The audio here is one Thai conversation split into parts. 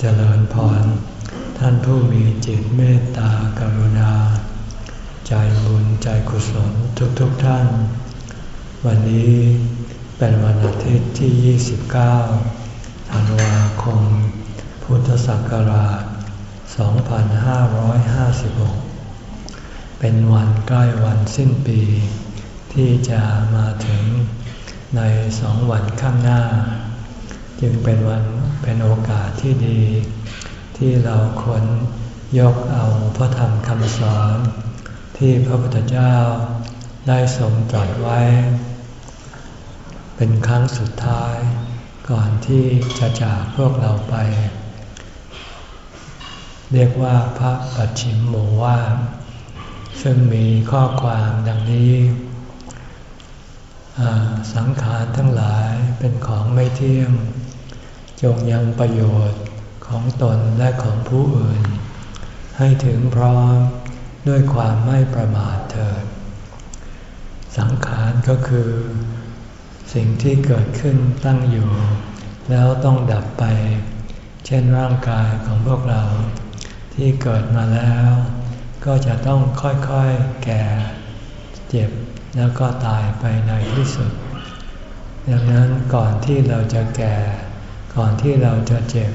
เจริญพร ท่านผู้มีจิตเมตตากรุณา ใจบุญใจกุศลทุกๆทท่าน วันนี้เป็นวันอาทิตย์ที่ 29 ธันวาคม พุทธศักราช 2556 เป็นวันใกล้วันสิ้นปี ที่จะมาถึงในสองวันข้างหน้า จึงเป็นวัน เป็นโอกาสที่ดี ที่เราควรยกเอาพระธรรมคำสอน ที่พระพุทธเจ้าได้ทรงตรัสไว้ เป็นครั้งสุดท้าย ก่อนที่จะจากพวกเราไป เรียกว่าพระปัจฉิมโมวาซึ่งมีข้อความดังนี้สังขารทั้งหลายเป็นของไม่เที่ยง จงยังประโยชน์ของตนและของผู้อื่น ให้ถึงพร้อมด้วยความไม่ประมาทเถิด สังขารก็คือ สิ่งที่เกิดขึ้นตั้งอยู่ แล้วต้องดับไป เช่นร่างกายของพวกเรา ที่เกิดมาแล้ว ก็จะต้องค่อยๆแก่ เจ็บแล้วก็ตายไปในที่สุด ดังนั้นก่อนที่เราจะแก่ ก่อนที่เราจะเจ็บ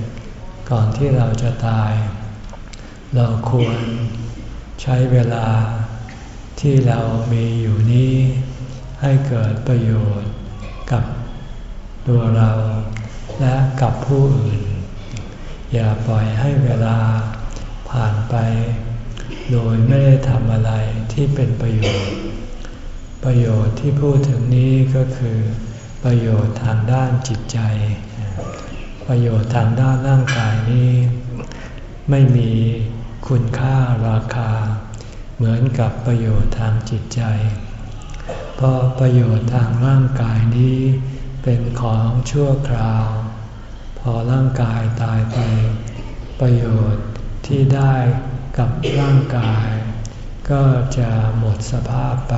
ก่อนที่เราจะตาย เราควรใช้เวลาที่เรามีอยู่นี้ ให้เกิดประโยชน์กับตัวเราและกับผู้อื่น อย่าปล่อยให้เวลาผ่านไป โดยไม่ได้ทำอะไรที่เป็นประโยชน์ ประโยชน์ที่พูดถึงนี้ก็คือ ประโยชน์ทางด้านจิตใจ ประโยชน์ทางด้านร่างกายนี้ ไม่มีคุณค่าราคา เหมือนกับประโยชน์ทางจิตใจ เพราะประโยชน์ทางร่างกายนี้ เป็นของชั่วคราว พอร่างกายตายไป ประโยชน์ที่ได้กับร่างกาย ก็จะหมดสภาพไป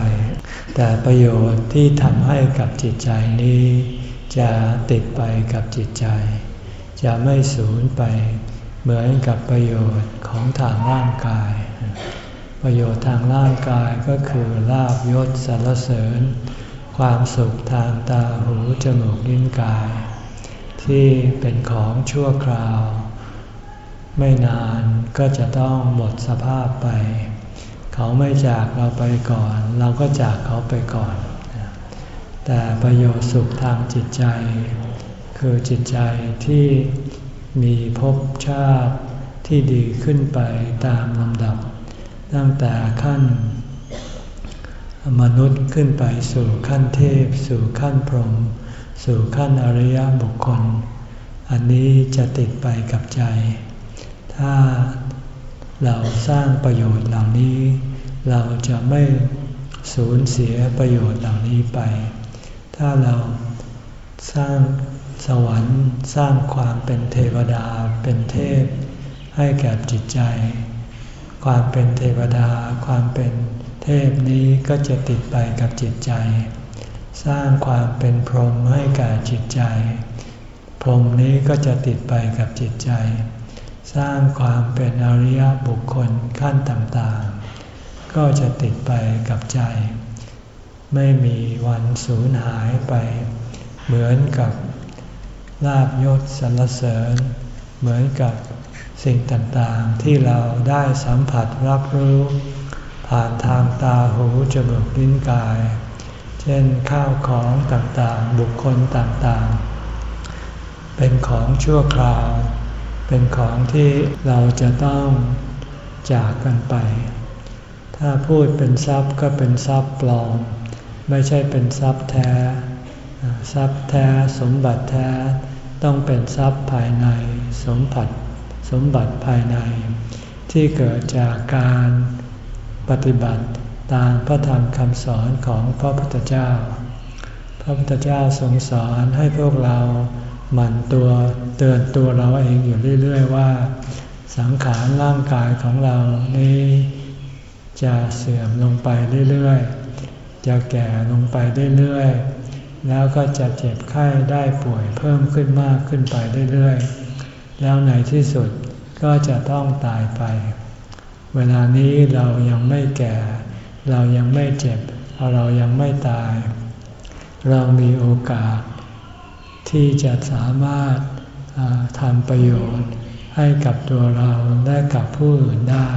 แต่ประโยชน์ที่ทำให้กับจิตใจนี้ จะติดไปกับจิตใจ จะไม่สูญไปเหมือนกับประโยชน์ของทางร่างกาย ประโยชน์ทางร่างกายก็คือลาบยศสรรเสริญ ความสุขทางตาหูจมูกลิ้นกาย ที่เป็นของชั่วคราว ไม่นานก็จะต้องหมดสภาพไป เขาไม่จากเราไปก่อน เราก็จากเขาไปก่อน แต่ประโยชน์สุขทางจิตใจ คือจิตใจที่มีภพชาติที่ดีขึ้นไปตามลำดับ ตั้งแต่ขั้น มนุษย์ขึ้นไปสู่ขั้นเทพ สู่ขั้นพรหมสู่ขั้นอริยบุคคล อันนี้จะติดไปกับใจ ถ้าเราสร้างประโยชน์เหล่านี้ เราจะไม่สูญเสียประโยชน์เหล่านี้ไป ถ้าเราสร้าง สวรรค์สร้างความเป็นเทวดาเป็นเทพ ให้แก่จิตใจ ความเป็นเทวดา ความเป็นเทพนี้ก็จะติดไปกับจิตใจ สร้างความเป็นพรหมให้แก่จิตใจ พรหมนี้ก็จะติดไปกับจิตใจ สร้างความเป็นอริยบุคคลขั้นต่างๆ ก็จะติดไปกับใจ ไม่มีวันสูญหายไป เหมือนกับ ลาบยศสรรเสริญ เหมือนกับสิ่งต่างๆ ที่เราได้สัมผัสรับรู้ ผ่านทางตาหูจมูกลิ้นกาย เช่นข้าวของต่างๆ บุคคลต่างๆ เป็นของชั่วคราว เป็นของที่เราจะต้องจากกันไป ถ้าพูดเป็นทรัพย์ก็เป็นทรัพย์ปลอม ไม่ใช่เป็นทรัพย์แท้ ทรัพย์แท้สมบัติแท้ ต้องเป็นทรัพย์ภายในสมบัติสมบัติภายใน ที่เกิดจากการปฏิบัติตามพระธรรมคำสอนของพระพุทธเจ้า พระพุทธเจ้าทรงสอนให้พวกเราหมั่นตัวเตือนตัวเราเองอยู่เรื่อย ๆ ว่า สังขารร่างกายของเรานี้ จะเสื่อมลงไปเรื่อย ๆ จะแก่ลงไปเรื่อย ๆ แล้วก็จะเจ็บไข้ได้ป่วยเพิ่มขึ้นมากขึ้นไปเรื่อยๆ แล้วในที่สุดก็จะต้องตายไป เวลานี้เรายังไม่แก่ เรายังไม่เจ็บ เรายังไม่ตาย เรามีโอกาส ที่จะสามารถทำประโยชน์ให้กับตัวเราและกับผู้อื่นได้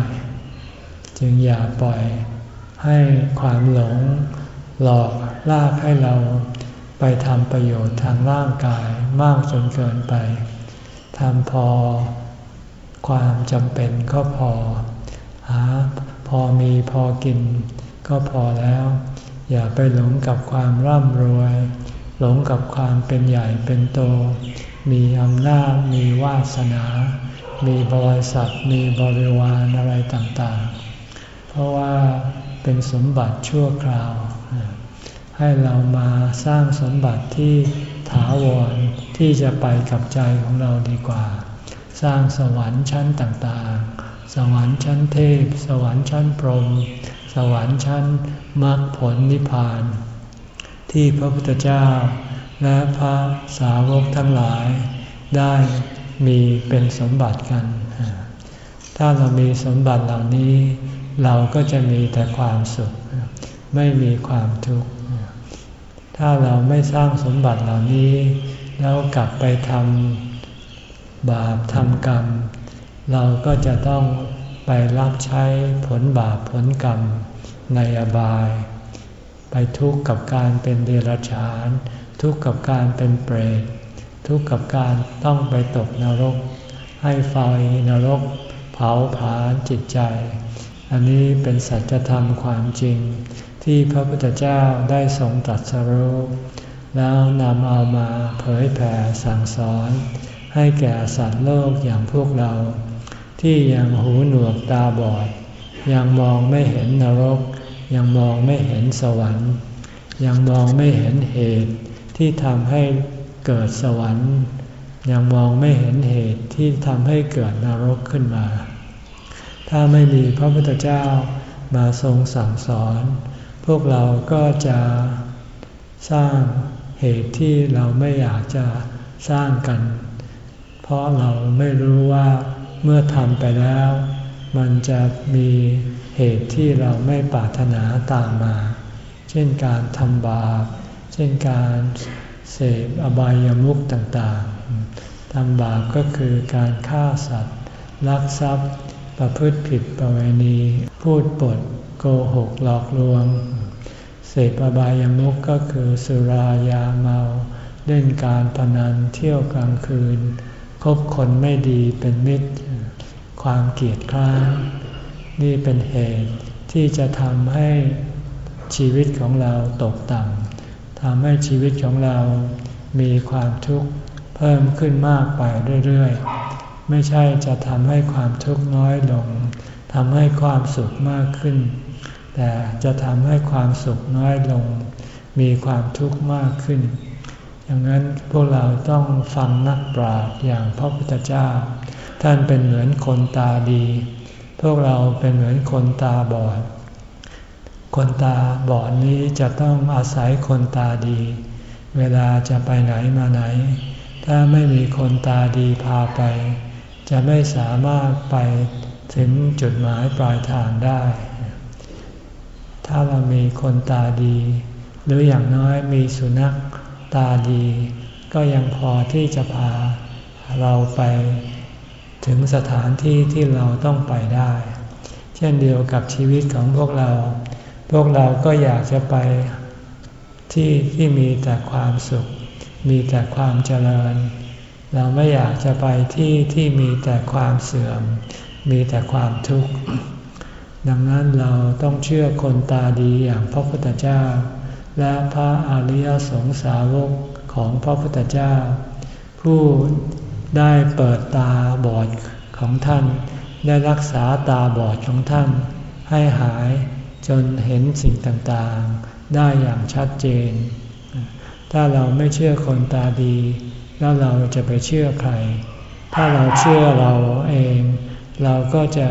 จึงอย่าปล่อยให้ความหลงหลอกลากให้เรา ไปทำประโยชน์ทางร่างกายมากจนเกินไปทำพอความจำเป็นก็พอ หาพอมีพอกิน ก็พอแล้ว อย่าไปหลงกับความร่ำรวย หลงกับความเป็นใหญ่เป็นโต มีอำนาจมีวาสนา มีบริษัทมีบริวารอะไรต่างๆ เพราะว่าเป็นสมบัติชั่วคราว ให้เรามาสร้างสมบัติที่ถาวรที่จะไปกับใจของเราดีกว่า สร้างสวรรค์ชั้นต่างๆ สวรรค์ชั้นเทพ สวรรค์ชั้นพรหมสวรรค์ชั้นมรรคผลนิพพาน ที่พระพุทธเจ้า และพระสาวกทั้งหลาย ได้มีเป็นสมบัติกัน ถ้าเรามีสมบัติเหล่านี้ เราก็จะมีแต่ความสุข ไม่มีความทุกข์ ถ้าเราไม่สร้างสมบัติเหล่านี้ แล้วกลับไปทำบาปทำกรรม เราก็จะต้องไปรับใช้ผลบาปผลกรรมในอบาย ไปทุกข์กับการเป็นเดรัจฉาน ทุกข์กับการเป็นเปรตทุกข์กับการต้องไปตกนรก ให้ไฟนรก เผาผลาญจิตใจ อันนี้เป็นสัจธรรมความจริง ที่พระพุทธเจ้าได้ทรงตรัสรู้แล้วนำเอามาเผยแผ่สั่งสอน ให้แก่สัตว์โลกอย่างพวกเรา ที่ยังหูหนวกตาบอด ยังมองไม่เห็นนรก ยังมองไม่เห็นสวรรค์ ยังมองไม่เห็นเหตุที่ทำให้เกิดสวรรค์ ยังมองไม่เห็นเหตุที่ทำให้เกิดนรกขึ้นมา ถ้าไม่มีพระพุทธเจ้ามาทรงสั่งสอน พวกเราก็จะสร้างเหตุที่เราไม่อยากจะสร้างกัน เพราะเราไม่รู้ว่าเมื่อทำไปแล้ว มันจะมีเหตุที่เราไม่ปรารถนาตามมา เช่นการทำบาป เช่นการเสพอบายามุขต่างๆ ทำบาปก็คือการฆ่าสัตว์ ลักทรัพย์ ประพฤติผิดประเวณี พูดปด หกหลอกลวง เสพอบายามุขก็คือสุรายาเมา เล่นการพนันเที่ยวกลางคืน คบคนไม่ดีเป็นมิตร ความเกลียดคร้านนี่เป็นเหตุที่จะทำให้ชีวิตของเราตกต่ำทำให้ชีวิตของเรามีความทุกข์เพิ่มขึ้นมากไปเรื่อยๆ ไม่ใช่จะทำให้ความทุกข์น้อยลงทำให้ความสุขมากขึ้น แต่จะทำให้ความสุขน้อยลง มีความทุกข์มากขึ้นอย่างนั้นพวกเราต้องฟังนักปราชญ์อย่างพระพุทธเจ้า ท่านเป็นเหมือนคนตาดี พวกเราเป็นเหมือนคนตาบอด คนตาบอดนี้จะต้องอาศัยคนตาดี เวลาจะไปไหนมาไหน ถ้าไม่มีคนตาดีพาไป จะไม่สามารถไปถึงจุดหมายปลายทางได้ ถ้าเรามีคนตาดี หรืออย่างน้อยมีสุนัขตาดี ก็ยังพอที่จะพาเราไปถึงสถานที่ที่เราต้องไปได้ เช่นเดียวกับชีวิตของพวกเรา พวกเราก็อยากจะไปที่ที่มีแต่ความสุข มีแต่ความเจริญ เราไม่อยากจะไปที่ที่มีแต่ความเสื่อม มีแต่ความทุกข์ ดังนั้นเราต้องเชื่อคนตาดีอย่างพระพุทธเจ้า และพระอริยสงสาวกของพระพุทธเจ้า ผู้ได้เปิดตาบอดของท่าน ได้รักษาตาบอดของท่าน ให้หายจนเห็นสิ่งต่างๆ ได้อย่างชัดเจน ถ้าเราไม่เชื่อคนตาดี แล้วเราจะไปเชื่อใคร ถ้าเราเชื่อเราเอง เราก็จะ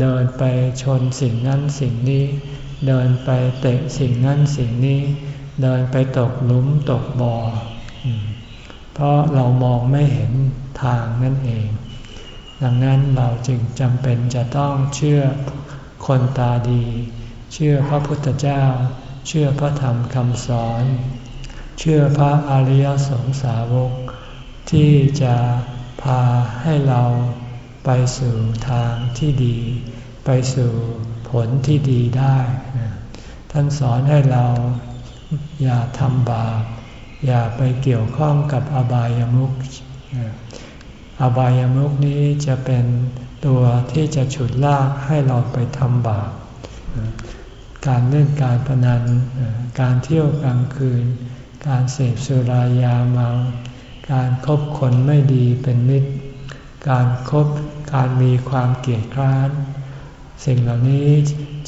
เดินไปชนสิ่งนั้นสิ่งนี้ เดินไปเตะสิ่งนั้นสิ่งนี้ เดินไปตกหลุมตกบ่อเพราะเรามองไม่เห็นทางนั่นเอง ดังนั้นเราจึงจำเป็นจะต้องเชื่อคนตาดี เชื่อพระพุทธเจ้า เชื่อพระธรรมคำสอน เชื่อพระอริยสงสาวก ที่จะพาให้เรา ไปสู่ทางที่ดี ไปสู่ผลที่ดีได้ ท่านสอนให้เราอย่าทำบาป อย่าไปเกี่ยวข้องกับอบายามุขอบายามุขนี้จะเป็นตัวที่จะฉุดลากให้เราไปทำบาป การเล่นการพนัน การเที่ยวกลางคืน การเสพสุรายาเมา การครบคนไม่ดีเป็นมิตร การครบ การมีความเกลียดคร้าน สิ่งเหล่านี้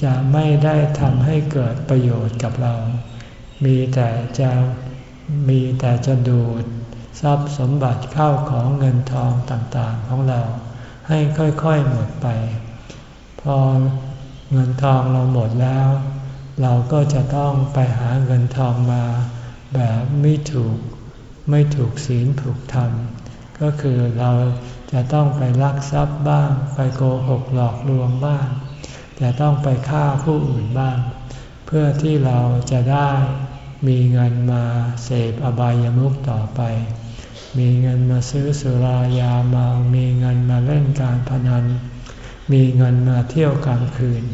จะไม่ได้ทำให้เกิดประโยชน์กับเรา มีแต่จะมีแต่จะดูดทรัพย์สมบัติเข้าของเงินทองต่างๆของเรา ให้ค่อยๆหมดไป พอเงินทองเราหมดแล้ว เราก็จะต้องไปหาเงินทองมา แบบไม่ถูกไม่ถูกศีลถูกธรรมก็คือเรา จะต้องไปลักทรัพย์บ้าง ไปโกหกหลอกลวงบ้าง จะต้องไปฆ่าผู้อื่นบ้าง เพื่อที่เราจะได้มีเงินมาเสพอบายามุขต่อไป มีเงินมาซื้อสุรายาเมา มีเงินมาเล่นการพนัน มีเงินมาเที่ยวกลางคืน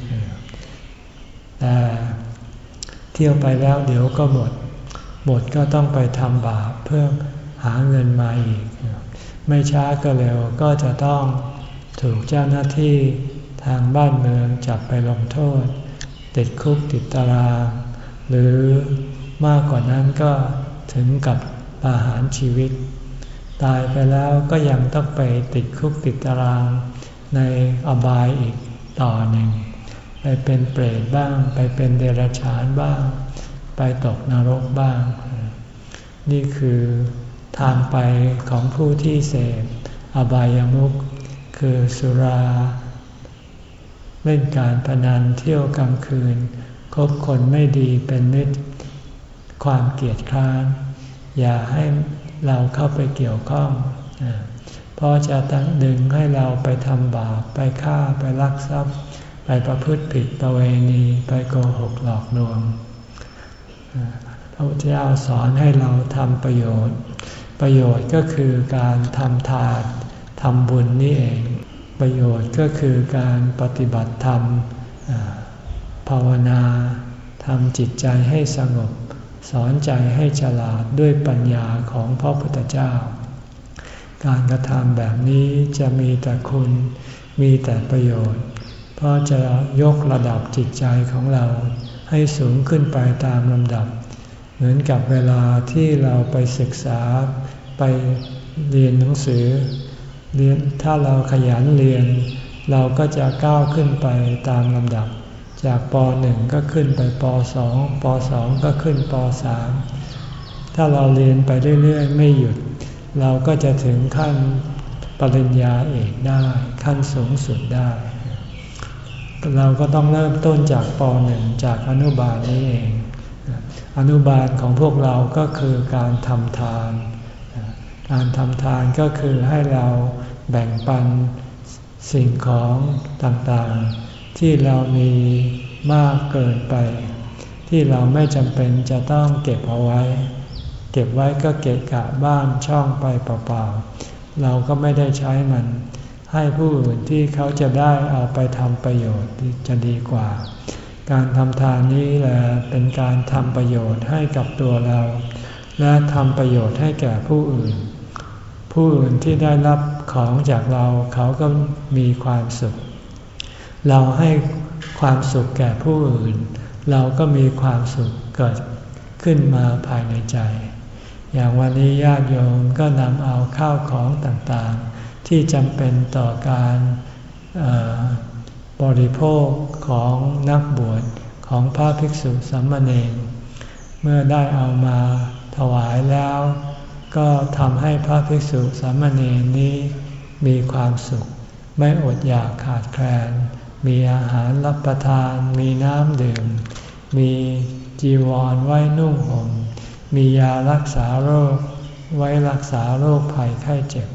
แต่เที่ยวไปแล้วเดี๋ยวก็หมด หมดก็ต้องไปทำบาปเพื่อหาเงินมาอีก ไม่ช้าก็เร็วก็จะต้องถูกเจ้าหน้าที่ทางบ้านเมืองจับไปลงโทษ ติดคุกติดตาราง หรือมากกว่านั้นก็ถึงกับประหารชีวิต ตายไปแล้วก็ยังต้องไปติดคุกติดตาราง ในอบายอีกต่อหนึ่ง ไปเป็นเปรตบ้าง ไปเป็นเดรัจฉานบ้าง ไปตกนรกบ้าง นี่คือ ทางไปของผู้ที่เสพอบายามุขคือสุรา เล่นการพนันเที่ยวกลางคืน คบคนไม่ดีเป็นนิดความเกลียดคร้าน อย่าให้เราเข้าไปเกี่ยวข้อง เพราะจะตั้งดึงให้เราไปทำบาป ไปฆ่าไปลักทรัพย์ ไปประพฤติผิดประเวณี ไปโกหกหลอกลวงพระพุทธเจ้าสอนให้เราทำประโยชน์ ประโยชน์ก็คือการทำทานทำบุญนี่เอง ประโยชน์ก็คือการปฏิบัติธรรมภาวนาทำจิตใจให้สงบ สอนใจให้ฉลาดด้วยปัญญาของพระพุทธเจ้า การกระทำแบบนี้จะมีแต่คุณมีแต่ประโยชน์ เพราะจะยกระดับจิตใจของเราให้สูงขึ้นไปตามลำดับ เหมือนกับเวลาที่เราไปศึกษาไปเรียนหนังสือเรียนถ้าเราขยันเรียน เราก็จะก้าวขึ้นไปตามลำดับ จากป .1 ก็ขึ้นไปป .2 ป .2 ก็ขึ้นป .3 ถ้าเราเรียนไปเรื่อยๆ ไม่หยุด เราก็จะถึงขั้นปริญญาเอกได้ ขั้นสูงสุดได้ เราก็ต้องเริ่มต้นจากป .1 จากอนุบาลนี้เอง อนุบาลของพวกเราก็คือการทำทาน การทำทานก็คือให้เราแบ่งปันสิ่งของต่างๆ ที่เรามีมากเกินไป ที่เราไม่จำเป็นจะต้องเก็บเอาไว้ เก็บไว้ก็เกะกะบ้านช่องไปเปล่าๆ เราก็ไม่ได้ใช้มัน ให้ผู้อื่นที่เขาจะได้เอาไปทำประโยชน์จะดีกว่า การทำทานนี้แหละเป็นการทำประโยชน์ให้กับตัวเรา และทำประโยชน์ให้แก่ผู้อื่น ผู้อื่นที่ได้รับของจากเราเขาก็มีความสุข เราให้ความสุขแก่ผู้อื่น เราก็มีความสุขเกิดขึ้นมาภายในใจ อย่างวันนี้ญาติโยมก็นำเอาข้าวของต่างๆ ที่จำเป็นต่อการ บริโภคของนักบวชของพระภิกษุสัมมาเนรเมื่อได้เอามาถวายแล้ว ก็ทำให้พระภิกษุสามเณรนี้มีความสุข ไม่อดอยากขาดแคลน มีอาหารรับประทาน มีน้ำดื่ม มีจีวรไว้นุ่งห่ม มียารักษาโรค ไว้รักษาโรคภัยไข้เจ็บ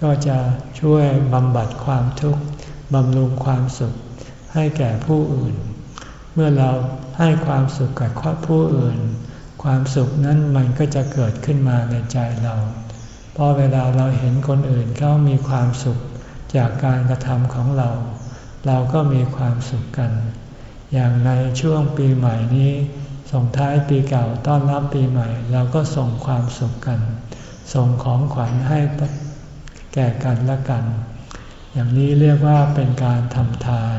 ก็จะช่วยบำบัดความทุกข์ บำรุงความสุขให้แก่ผู้อื่น เมื่อเราให้ความสุขกับผู้อื่น ความสุขนั้นมันก็จะเกิดขึ้นมาในใจเราเพอเวลาเราเห็นคนอื่นเขามีความสุขจากการกระทำของเรา เราก็มีความสุขกัน อย่างในช่วงปีใหม่นี้ส่งท้ายปีเก่าต้อนรับปีใหม่ เราก็ส่งความสุขกัน ส่งของขวัญให้แก่กันและกัน อย่างนี้เรียกว่าเป็นการทำทาน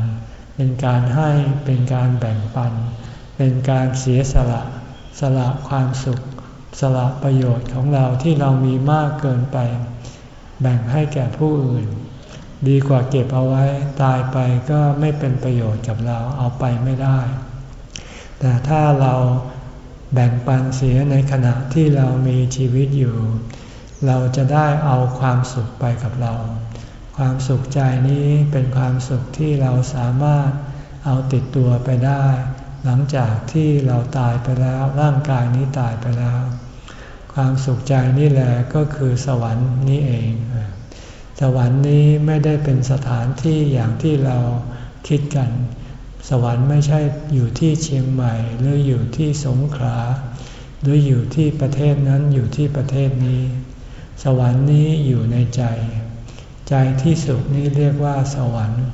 เป็นการให้ เป็นการแบ่งปัน เป็นการเสียสละ สละความสุข สละประโยชน์ของเราที่เรามีมากเกินไป แบ่งให้แก่ผู้อื่น ดีกว่าเก็บเอาไว้ตายไปก็ไม่เป็นประโยชน์กับเราเอาไปไม่ได้ แต่ถ้าเราแบ่งปันเสียในขณะที่เรามีชีวิตอยู่ เราจะได้เอาความสุขไปกับเรา ความสุขใจนี้เป็นความสุขที่เราสามารถเอาติดตัวไปได้ หลังจากที่เราตายไปแล้วร่างกายนี้ตายไปแล้ว ความสุขใจนี่แหละก็คือสวรรค์นี้เอง สวรรค์นี้ไม่ได้เป็นสถานที่อย่างที่เราคิดกัน สวรรค์ไม่ใช่อยู่ที่เชียงใหม่ หรืออยู่ที่สงขลาหรืออยู่ที่ประเทศนั้นอยู่ที่ประเทศนี้ สวรรค์นี้อยู่ในใจ ใจที่สุขนี้เรียกว่าสวรรค์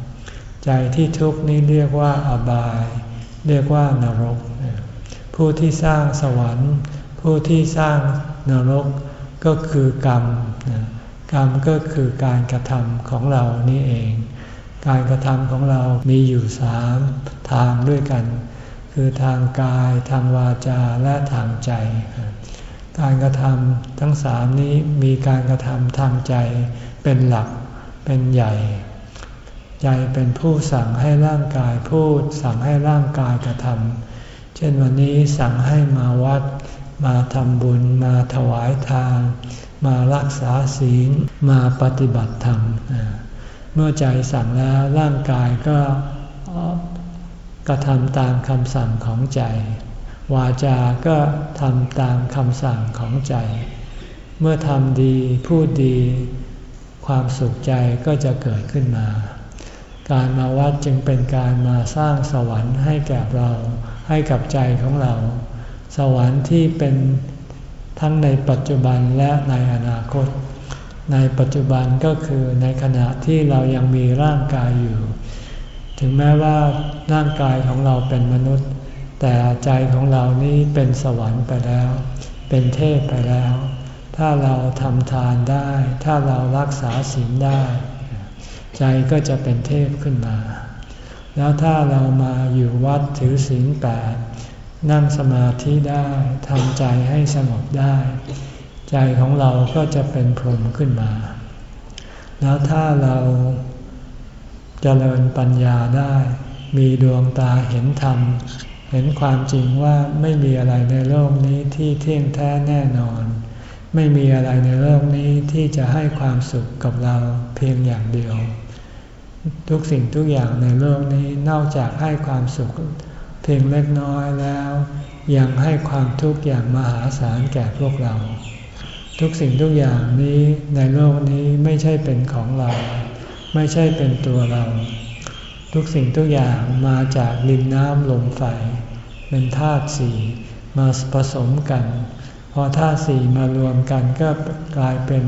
ใจที่ทุกข์นี้เรียกว่าอบาย เรียกว่านรก ผู้ที่สร้างสวรรค์ ผู้ที่สร้างนรกก็คือกรรม กรรมก็คือการกระทำของเรานี่เอง การกระทำของเรามีอยู่สามทางด้วยกัน คือทางกาย ทางวาจา และทางใจ การกระทำทั้งสามนี้มีการกระทำทางใจ เป็นหลัก เป็นใหญ่ ใจเป็นผู้สั่งให้ร่างกายพูด สั่งให้ร่างกายกระทำเช่นวันนี้สั่งให้มาวัด มาทำบุญ มาถวายทาน มารักษาศีล มาปฏิบัติธรรม เมื่อใจสั่งแล้วร่างกายก็กระทำตามคำสั่งของใจ วาจาก็ทำตามคำสั่งของใจ เมื่อทำดีพูดดี ความสุขใจก็จะเกิดขึ้นมา การมาวัดจึงเป็นการมาสร้างสวรรค์ให้แก่เราให้กับใจของเรา สวรรค์ที่เป็นทั้งในปัจจุบันและในอนาคต ในปัจจุบันก็คือในขณะที่เรายังมีร่างกายอยู่ ถึงแม้ว่าร่างกายของเราเป็นมนุษย์ แต่ใจของเรานี้เป็นสวรรค์ไปแล้ว เป็นเทพไปแล้ว ถ้าเราทำทานได้ ถ้าเรารักษาศีลได้ ใจก็จะเป็นเทพขึ้นมา แล้วถ้าเรามาอยู่วัดถือศีลแปดนั่งสมาธิได้ทำใจให้สงบได้ ใจของเราก็จะเป็นพรหมขึ้นมา แล้วถ้าเราจเจริญปัญญาได้ มีดวงตาเห็นธรรม เห็นความจริงว่าไม่มีอะไรในโลกนี้ที่เที่ยงแท้แน่นอน ไม่มีอะไรในโลกนี้ที่จะให้ความสุขกับเราเพียงอย่างเดียว ทุกสิ่งทุกอย่างในโลกนี้นอกจากให้ความสุขเพียงเล็กน้อยแล้ว ยังให้ความทุกข์อย่างมหาศาลแก่พวกเรา ทุกสิ่งทุกอย่างนี้ในโลกนี้ไม่ใช่เป็นของเรา ไม่ใช่เป็นตัวเรา ทุกสิ่งทุกอย่างมาจากดินน้ำลมไฟเป็นธาตุสี่มาผสมกัน อธาตุสี่มารวมกันก็กลายเป็น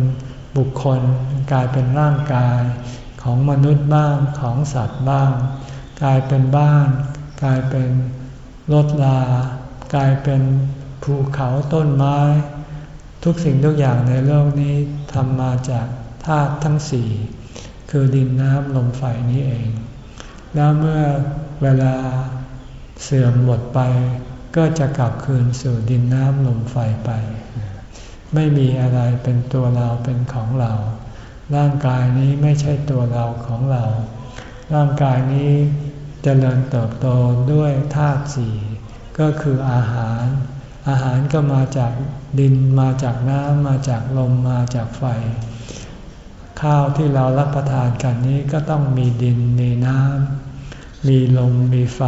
บุคคล กลายเป็นร่างกายของมนุษย์บ้างของสัตว์บ้าง กลายเป็นบ้าน กลายเป็นรถลา กลายเป็นภูเขาต้นไม้ ทุกสิ่งทุกอย่างในโลกนี้ทำมาจากธาตุทั้งสี่คือดินน้ำลมไฟนี้เอง แล้วเมื่อเวลาเสื่อมหมดไป ก็จะกลับคืนสู่ดินน้ำลมไฟไป ไม่มีอะไรเป็นตัวเราเป็นของเรา ร่างกายนี้ไม่ใช่ตัวเราของเรา ร่างกายนี้จเจริญเติบโตด้วยธาตุสี่ก็คืออาหาร อาหารก็มาจากดินมาจากน้ำมาจากลมมาจากไฟ ข้าวที่เรารับประทานกันนี้ก็ต้องมีดินมีน้ำมีลมมีไฟ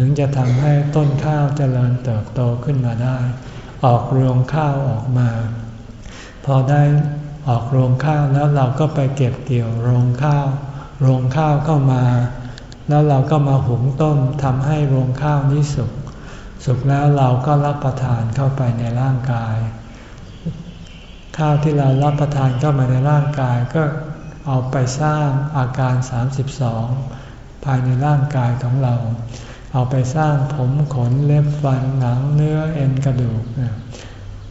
ถึงจะทำให้ต้นข้าวเจริญเติบโตขึ้นมาได้ ออกรวงข้าวออกมา พอได้ออกโรงข้าวแล้วเราก็ไปเก็บเกี่ยวโรงข้าวโรงข้าวก็มา แล้วเราก็มาหุงต้มทำให้โรงข้าวนี้สุกสุกแล้วเราก็รับประทานเข้าไปในร่างกาย ข้าวที่เรารับประทานเข้ามาในร่างกายก็เอาไปสร้างอาการ 32 ภายในร่างกายของเรา เอาไปสร้างผมขนเล็บฟันหนังเนื้อเอ็นกระดูก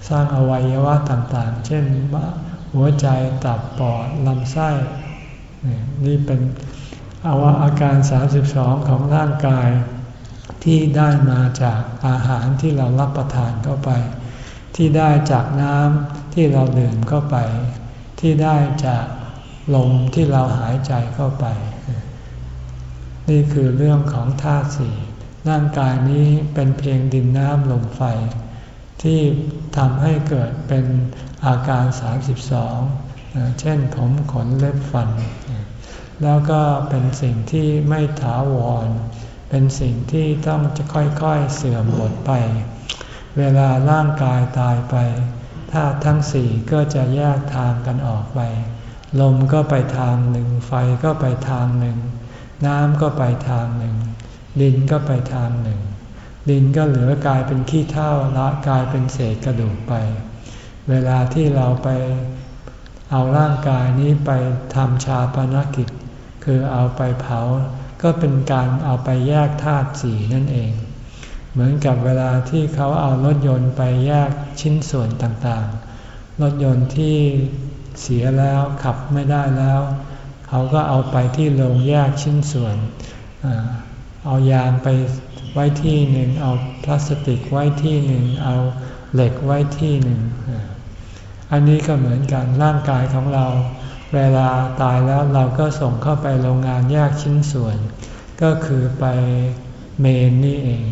สร้างอวัยวะต่างๆ เช่นหัวใจตับปอดลำไส้ นี่เป็นอวะอาการ 32 ของร่างกายที่ได้มาจากอาหารที่เรารับประทานเข้าไป ที่ได้จากน้ำที่เราดื่มเข้าไป ที่ได้จากลมที่เราหายใจเข้าไป นี่คือเรื่องของธาตุสี่ ร่างกายนี้เป็นเพียงดินน้ำลมไฟ ที่ทำให้เกิดเป็นอาการ 32 เช่นผมขนเล็บฟัน แล้วก็เป็นสิ่งที่ไม่ถาวร เป็นสิ่งที่ต้องจะค่อยๆเสื่อมหมดไป เวลาร่างกายตายไปธาตุทั้งสี่ก็จะแยกทางกันออกไป ลมก็ไปทางหนึ่ง ไฟก็ไปทางหนึ่ง น้ำก็ไปทางหนึ่ง ดินก็ไปทางหนึ่ง ดินก็เหลือกลายเป็นขี้เถ้าละกลายเป็นเศษกระดูกไป เวลาที่เราไปเอาร่างกายนี้ไปทำชาปนกิจ คือเอาไปเผา ก็เป็นการเอาไปแยกธาตุสีนั่นเอง เหมือนกับเวลาที่เขาเอารถยนต์ไปแยกชิ้นส่วนต่างๆ รถยนต์ที่เสียแล้วขับไม่ได้แล้ว เขาก็เอาไปที่โรงแยกชิ้นส่วน เอายางไปไว้ที่หนึ่ง เอาพลาสติกไว้ที่หนึ่ง เอาเหล็กไว้ที่หนึ่ง อันนี้ก็เหมือนกันร่างกายของเรา เวลาตายแล้วเราก็ส่งเข้าไปโรงงานแยกชิ้นส่วน ก็คือไปเมนนี่เอง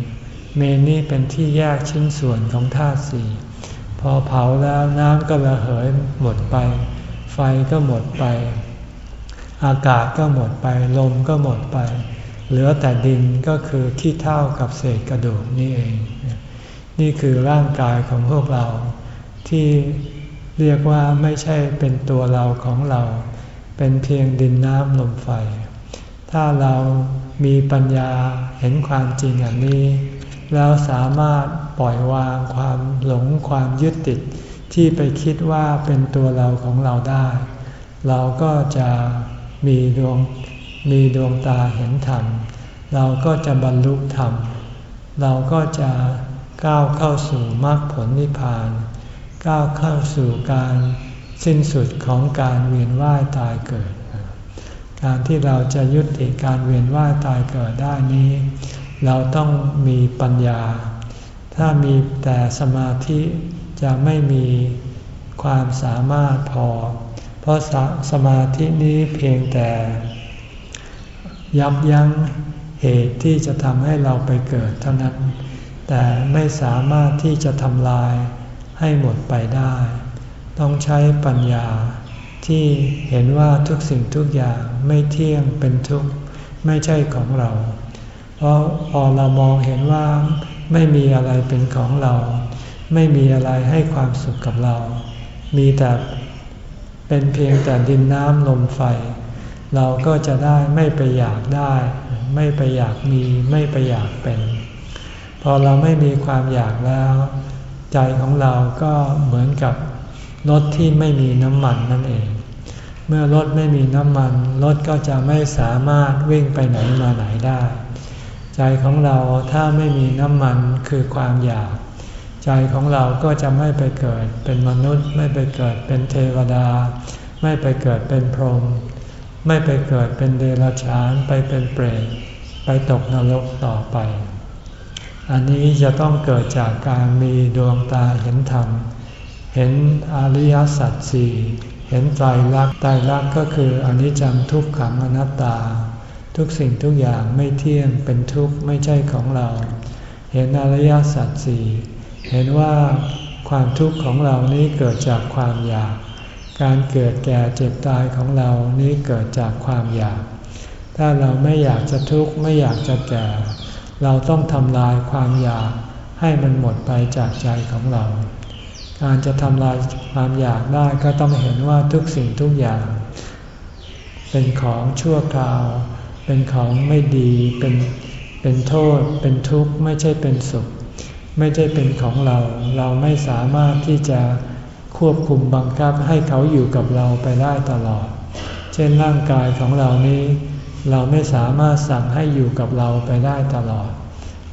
เมนนี่เป็นที่แยกชิ้นส่วนของธาตุสี่พอเผาแล้วน้ำก็ระเหยหมดไป ไฟก็หมดไป อากาศก็หมดไป ลมก็หมดไป เหลือแต่ดินก็คือขี้เท่ากับเศษกระดูกนี่เอง นี่คือร่างกายของพวกเราที่เรียกว่าไม่ใช่เป็นตัวเราของเรา เป็นเพียงดินน้ำลมไฟ ถ้าเรามีปัญญาเห็นความจริงอย่างนี้ แล้วสามารถปล่อยวางความหลงความยึดติด ที่ไปคิดว่าเป็นตัวเราของเราได้ เราก็จะมีดวง มีดวงตาเห็นธรรม เราก็จะบรรลุธรรม เราก็จะก้าวเข้าสู่มรรคผลนิพพาน ก้าวเข้าสู่การสิ้นสุดของการเวียนว่ายตายเกิด การที่เราจะยุติการเวียนว่ายตายเกิดได้นี้ เราต้องมีปัญญา ถ้ามีแต่สมาธิจะไม่มีความสามารถพอ เพราะสสมาธินี้เพียงแต่ ยับยั้งเหตุที่จะทำให้เราไปเกิดเท่านั้น แต่ไม่สามารถที่จะทำลายให้หมดไปได้ ต้องใช้ปัญญาที่เห็นว่าทุกสิ่งทุกอย่างไม่เที่ยงเป็นทุกข์ไม่ใช่ของเรา เพราะพอเรามองเห็นว่าไม่มีอะไรเป็นของเรา ไม่มีอะไรให้ความสุขกับเรา มีแต่เป็นเพียงแต่ดินน้ำลมไฟ เราก็จะได้ไม่ไปอยากได้ ไม่ไปอยากมีไม่ไปอยากเป็น พอเราไม่มีความอยากแล้ว ใจของเราก็เหมือนกับรถที่ไม่มีน้ำมันนั่นเอง เมื่อรถไม่มีน้ำมันรถก็จะไม่สามารถวิ่งไปไหนมาไหนได้ ใจของเราถ้าไม่มีน้ำมันคือความอยาก ใจของเราก็จะไม่ไปเกิดเป็นมนุษย์ ไม่ไปเกิดเป็นเทวดา ไม่ไปเกิดเป็นพรหม ไม่ไปเกิดเป็นเดรัจฉานไปเป็นเปรตไปตกนรกต่อไป อันนี้จะต้องเกิดจากการมีดวงตาเห็นธรรม เห็นอริยสัจสี่เห็นไตรลักษณ์ไตรลักษณ์ก็คืออนิจจังทุกขังอนัตตา ทุกสิ่งทุกอย่างไม่เที่ยงเป็นทุกข์ไม่ใช่ของเรา เห็นอริยสัจสี่เห็นว่าความทุกข์ของเรานี้เกิดจากความอยาก การเกิดแก่เจ็บตายของเรานี้เกิดจากความอยาก ถ้าเราไม่อยากจะทุกข์ไม่อยากจะแก่ เราต้องทำลายความอยากให้มันหมดไปจากใจของเรา การจะทำลายความอยากได้ก็ต้องเห็นว่าทุกสิ่งทุกอย่าง เป็นของชั่วคราว เป็นของไม่ดี เป็นเป็นโทษ เป็นทุกข์ไม่ใช่เป็นสุข ไม่ใช่เป็นของเรา เราไม่สามารถที่จะ ควบคุมบังคับให้เขาอยู่กับเราไปได้ตลอด เช่นร่างกายของเรานี้ เราไม่สามารถสั่งให้อยู่กับเราไปได้ตลอด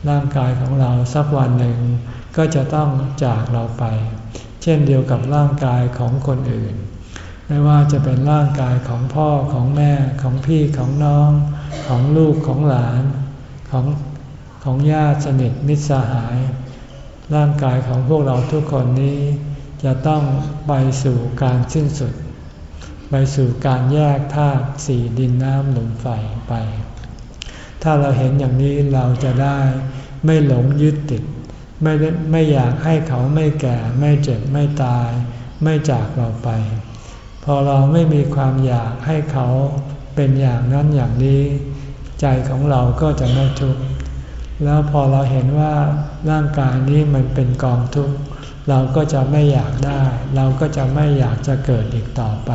ร่างกายของเราสักวันหนึ่งก็จะต้องจากเราไป เช่นเดียวกับร่างกายของคนอื่น ไม่ว่าจะเป็นร่างกายของพ่อของแม่ของพี่ของน้อง ของลูกของหลานของของญาติสนิทมิตรสหาย ร่างกายของพวกเราทุกคนนี้ จะต้องไปสู่การสิ้นสุด ไปสู่การแยกธาตุสี่ดินน้ำลมไฟไป ถ้าเราเห็นอย่างนี้เราจะได้ไม่หลงยึดติด ไม่ไม่อยากให้เขาไม่แก่ ไม่เจ็บไม่ตาย ไม่จากเราไป พอเราไม่มีความอยากให้เขาเป็นอย่างนั้นอย่างนี้ ใจของเราก็จะไม่ทุกข์แล้วพอเราเห็นว่าร่างกายนี้มันเป็นกองทุกข์ เราก็จะไม่อยากได้ เราก็จะไม่อยากจะเกิดอีกต่อไป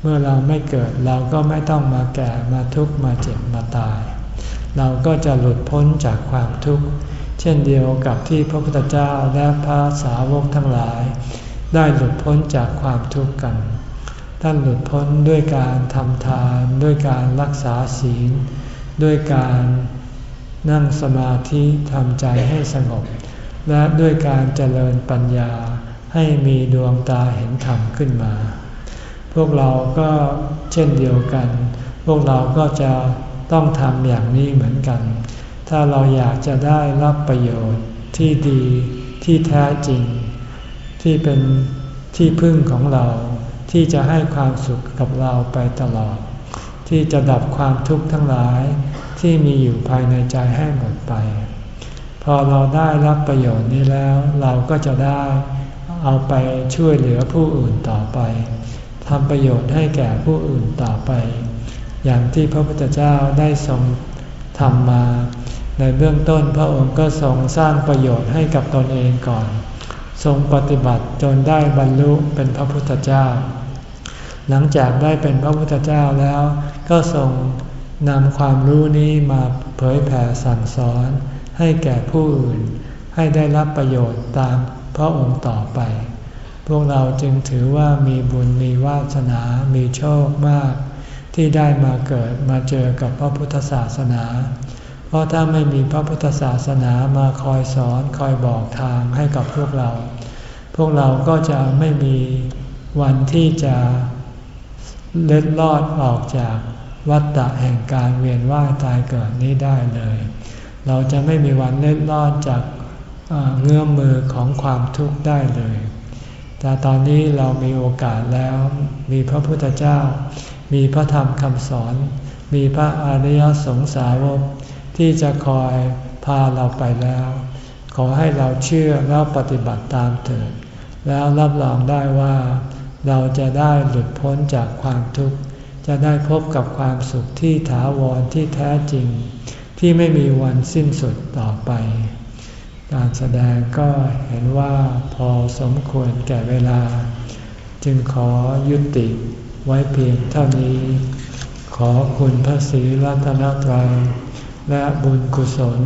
เมื่อเราไม่เกิดเราก็ไม่ต้องมาแก่มาทุกข์มาเจ็บมาตาย เราก็จะหลุดพ้นจากความทุกข์ เช่นเดียวกับที่พระพุทธเจ้าและพระสาวกทั้งหลาย ได้หลุดพ้นจากความทุกข์กัน ท่านหลุดพ้นด้วยการทำทานด้วยการรักษาศีล ด้วยการนั่งสมาธิทำใจให้สงบ และด้วยการเจริญปัญญาให้มีดวงตาเห็นธรรมขึ้นมา พวกเราก็เช่นเดียวกัน พวกเราก็จะต้องทำอย่างนี้เหมือนกัน ถ้าเราอยากจะได้รับประโยชน์ที่ดีที่แท้จริง ที่เป็นที่พึ่งของเราที่จะให้ความสุขกับเราไปตลอด ที่จะดับความทุกข์ทั้งหลายที่มีอยู่ภายในใจให้หมดไป พอเราได้รับประโยชน์นี้แล้ว เราก็จะได้เอาไปช่วยเหลือผู้อื่นต่อไปทำประโยชน์ให้แก่ผู้อื่นต่อไป อย่างที่พระพุทธเจ้าได้ทรงทำมา ในเบื้องต้นพระองค์ก็ทรงสร้างประโยชน์ให้กับตนเองก่อน ทรงปฏิบัติจนได้บรรลุเป็นพระพุทธเจ้า หลังจากได้เป็นพระพุทธเจ้าแล้ว ก็ทรงนำความรู้นี้มาเผยแผ่สั่งสอน ให้แก่ผู้อื่น ให้ได้รับประโยชน์ตามพระองค์ต่อไป พวกเราจึงถือว่ามีบุญมีวาสนา มีโชคมาก ที่ได้มาเกิดมาเจอกับพระพุทธศาสนา เพราะถ้าไม่มีพระพุทธศาสนามาคอยสอนคอยบอกทางให้กับพวกเรา พวกเราก็จะไม่มีวันที่จะเล็ดลอดออกจากวัฏฏะแห่งการเวียนว่ายตายเกิดนี้ได้เลย เราจะไม่มีวันเล็ดลอดจากเงื้อมมือของความทุกข์ได้เลย แต่ตอนนี้เรามีโอกาสแล้ว มีพระพุทธเจ้า มีพระธรรมคำสอน มีพระอริยสงสาวกที่จะคอยพาเราไปแล้ว ขอให้เราเชื่อแล้วปฏิบัติตามเถิด แล้วรับรองได้ว่า เราจะได้หลุดพ้นจากความทุกข์ จะได้พบกับความสุขที่ถาวรที่แท้จริง ที่ไม่มีวันสิ้นสุดต่อไป การแสดงก็เห็นว่าพอสมควรแก่เวลา จึงขอยุติไว้เพียงเท่านี้ ขอคุณพระศรีรัตนตรัยและบุญกุศล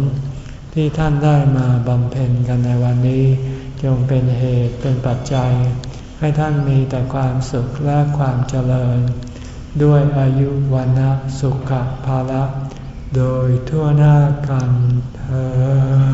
ที่ท่านได้มาบำเพ็ญกันในวันนี้ จงเป็นเหตุเป็นปัจจัย ให้ท่านมีแต่ความสุขและความเจริญ ด้วยอายุวันนะสุขภาละ โดยทั่วหน้ากันเธอ